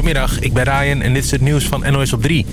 Goedemiddag, ik ben Ryan en dit is het nieuws van NOS op 3.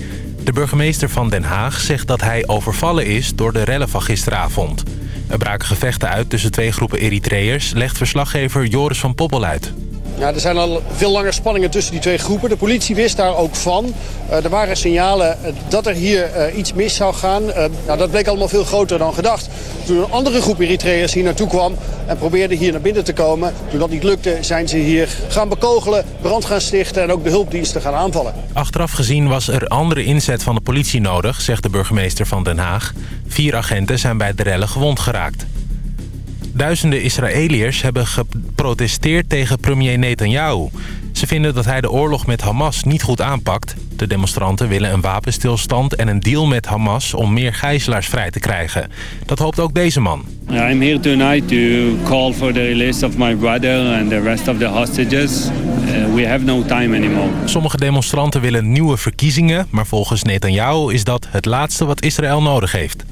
De burgemeester van Den Haag zegt dat hij overvallen is door de rellen van gisteravond. Er braken gevechten uit tussen twee groepen Eritreërs... legt verslaggever Joris van Poppel uit. Ja, er zijn al veel langer spanningen tussen die twee groepen. De politie wist daar ook van. Uh, er waren signalen uh, dat er hier uh, iets mis zou gaan. nou, dat bleek allemaal veel groter dan gedacht. Toen een andere groep Eritreërs hier naartoe kwam en probeerde hier naar binnen te komen... toen dat niet lukte, zijn ze hier gaan bekogelen, brand gaan stichten... en ook de hulpdiensten gaan aanvallen. Achteraf gezien was er andere inzet van de politie nodig, zegt de burgemeester van Den Haag. Vier agenten zijn bij de rellen gewond geraakt. Duizenden Israëliërs hebben geprotesteerd tegen premier Netanyahu. Ze vinden dat hij de oorlog met Hamas niet goed aanpakt. De demonstranten willen een wapenstilstand en een deal met Hamas om meer gijzelaars vrij te krijgen. Dat hoopt ook deze man. I'm here tonight to call for the release of my brother and the rest of the hostages. Uh, we have no time anymore. Sommige demonstranten willen nieuwe verkiezingen, maar volgens Netanyahu is dat het laatste wat Israël nodig heeft.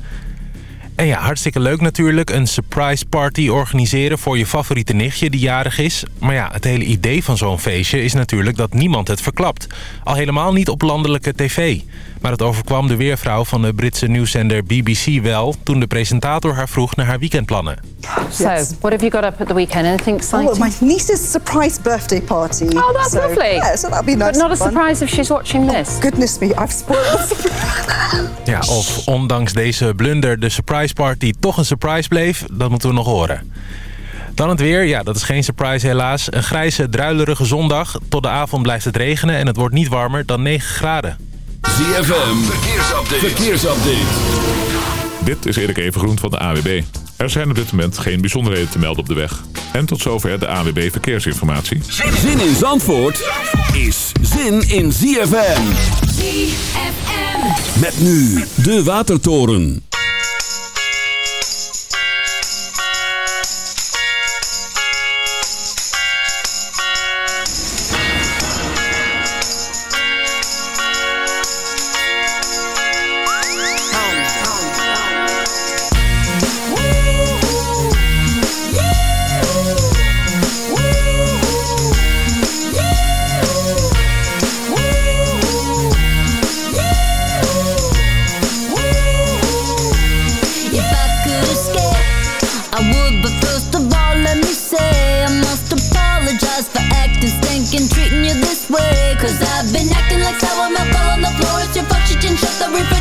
En ja, hartstikke leuk natuurlijk. Een surprise party organiseren voor je favoriete nichtje die jarig is. Maar ja, het hele idee van zo'n feestje is natuurlijk dat niemand het verklapt. Al helemaal niet op landelijke tv. Maar het overkwam de weervrouw van de Britse nieuwszender BBC wel... toen de presentator haar vroeg naar haar weekendplannen. So, what have you got up at the weekend? Anything exciting? Oh, my niece's surprise birthday party. Oh, that's so, lovely. Yeah, so that'll be nice. But not a surprise if she's watching this. Oh, goodness me, I've spoiled the surprise. Ja, of ondanks deze blunder de surprise party toch een surprise bleef, dat moeten we nog horen. Dan het weer. Ja, dat is geen surprise helaas. Een grijze, druilerige zondag. Tot de avond blijft het regenen en het wordt niet warmer dan 9 graden. ZFM, verkeersupdate. verkeersupdate. Dit is Erik Evengroen van de AWB. Er zijn op dit moment geen bijzonderheden te melden op de weg. En tot zover de AWB Verkeersinformatie. Zin in Zandvoort is zin in ZFM. ZFM. Met nu de Watertoren. shut the river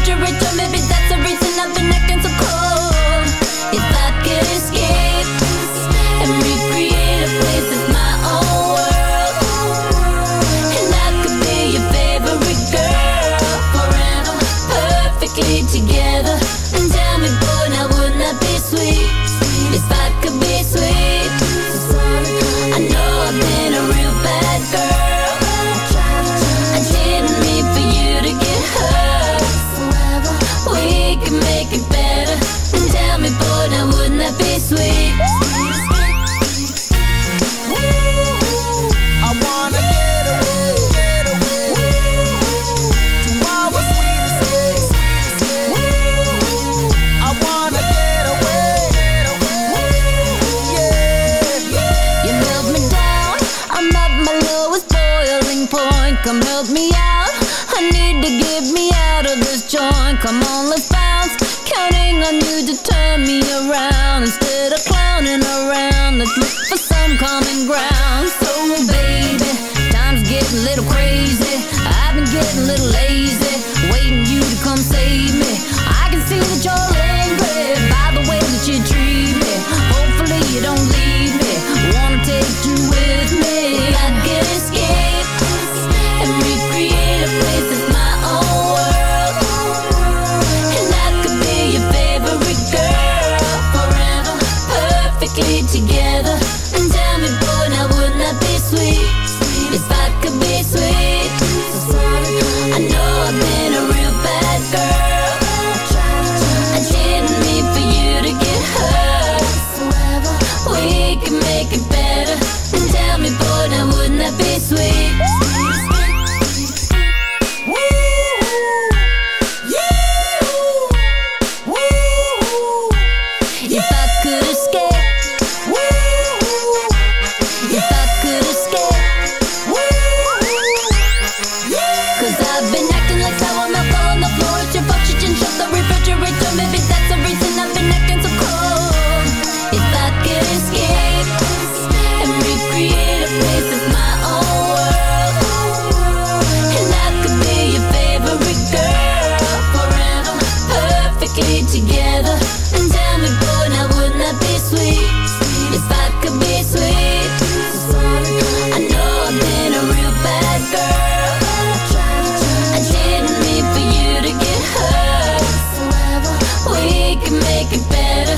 I know make it better.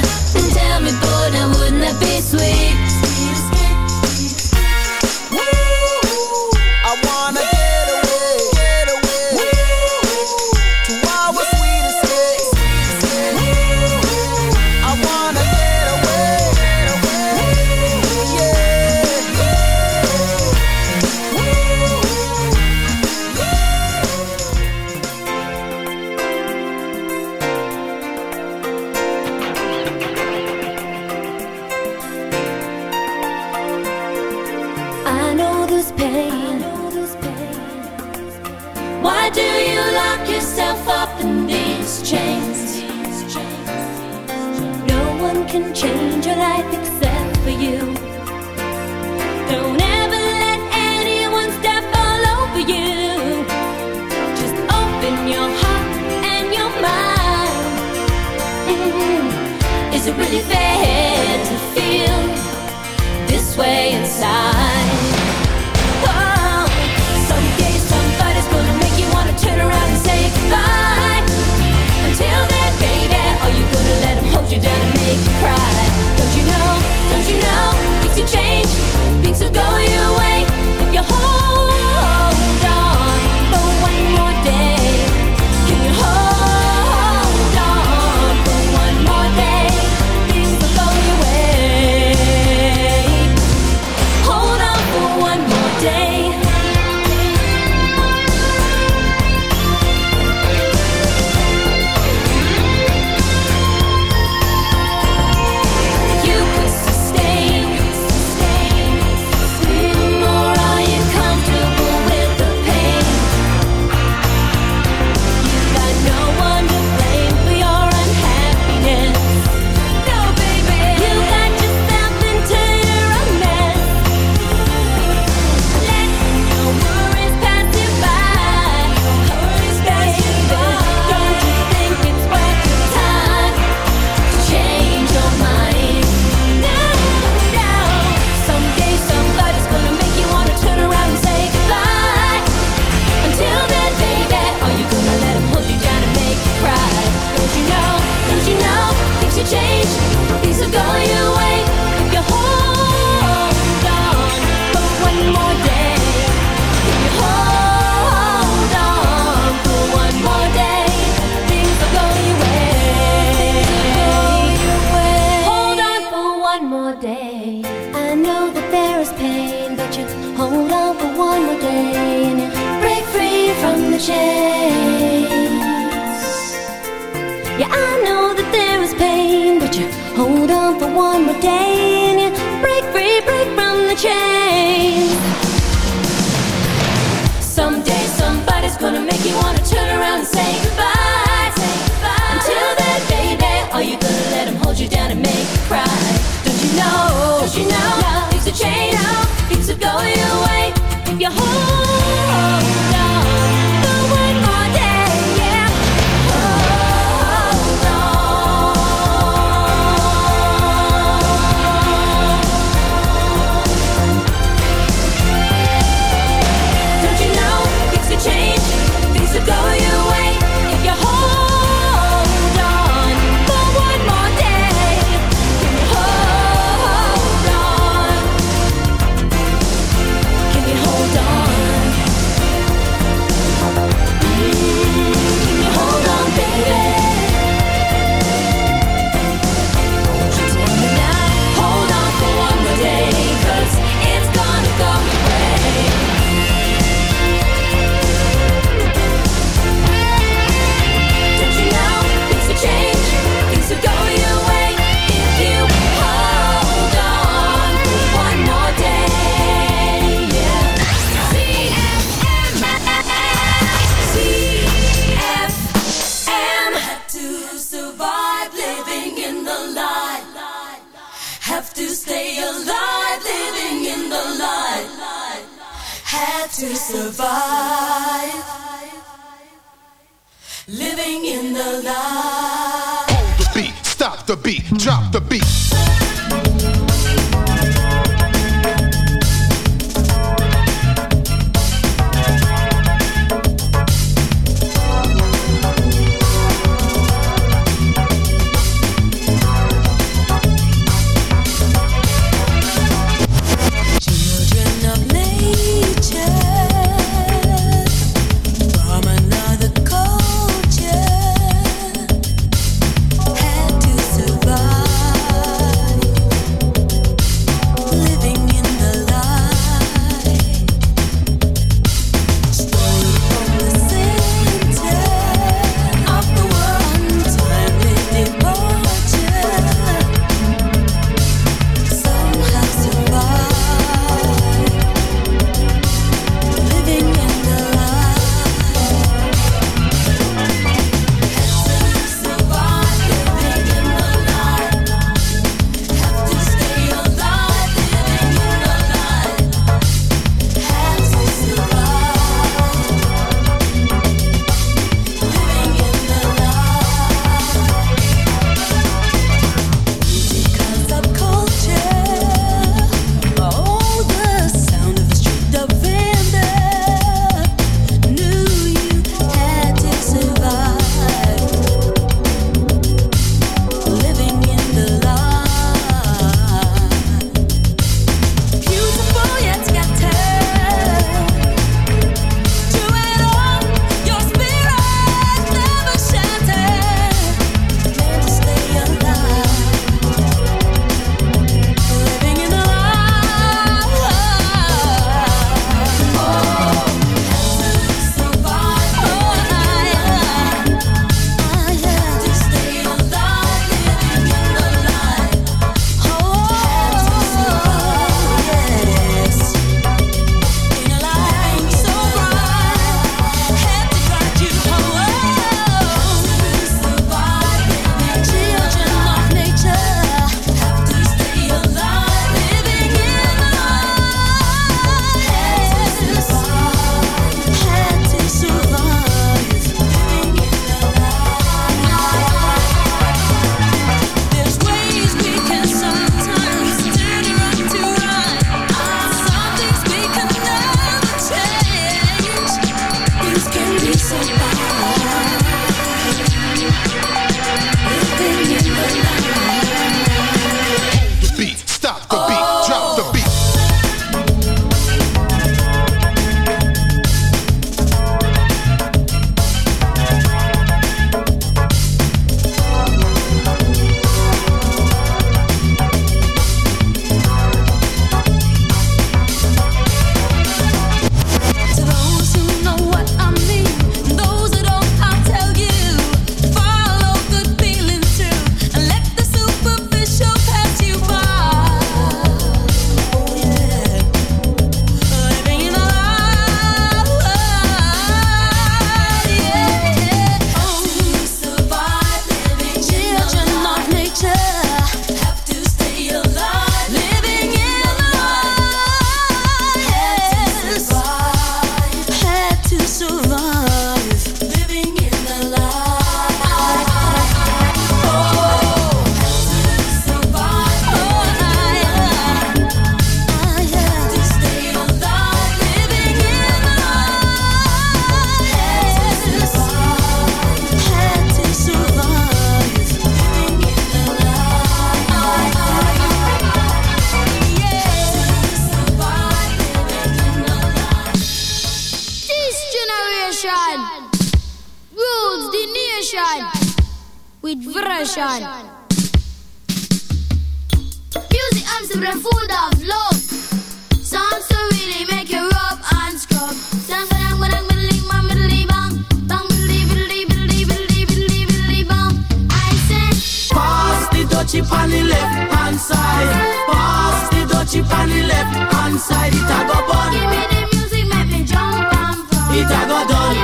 Dawn.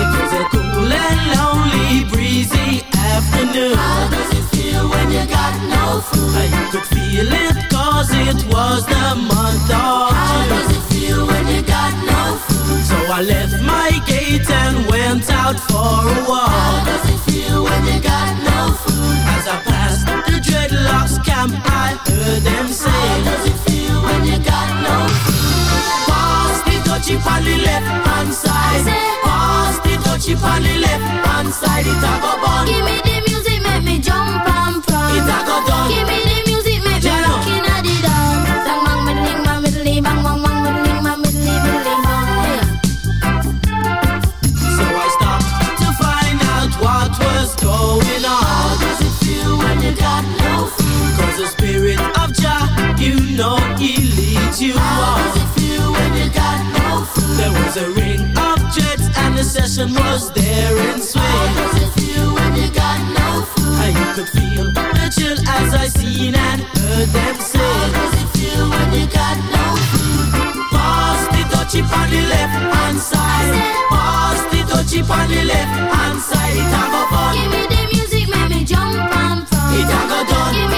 It was a cool and lonely, breezy afternoon. How does it feel when you got no food? I could feel it cause it was the month of How does it feel when you got no food? So I left my gate and went out for a How does it feel when you got no food? As I passed the dreadlocks camp, I heard them How does it feel when you got no food? Pass dutchie on the left hand side. Pass the dutchie on the left hand side. It a go bun. Give me the music, make me jump and from. It a go done. Give me the music, make me Jano. rockin' at the dawn. Sang bang middling bang middling bang bang bang middling bang middling middling bang. So I stopped to find out what was going on. How does it feel when you got no food? Cause the spirit of Jah, you know he leads you How on. does it feel when you got no food? There was a ring of jets and the session was there in How swing. does it feel when you got no food? And you could feel the chill as I seen and heard them say. How does it feel when you got no food? Pass the dutchie on the left hand side. Pass the dutchie on the left hand side. It a go fun. Give me the music, make me jump and from. It a go done.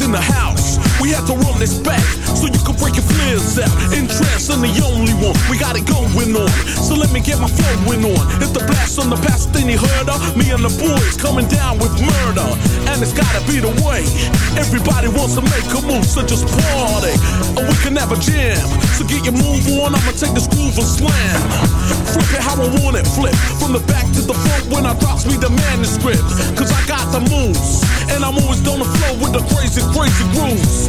In the house. We have to run this back so you can break your flares out. Interest in the only one. We got it going on. So let me get my flowing on. Hit the blast on the past, then you heard her. Me and the boys coming down with murder. And it's gotta be the way. Everybody wants to make a move, so just party. And we can have a jam. So get your move on, I'ma take this groove and slam. Flip it how I want it, flip. From the back to the front when I drops me the manuscript. Cause I got the moves. And I'm always on the flow with the crazy, crazy grooves.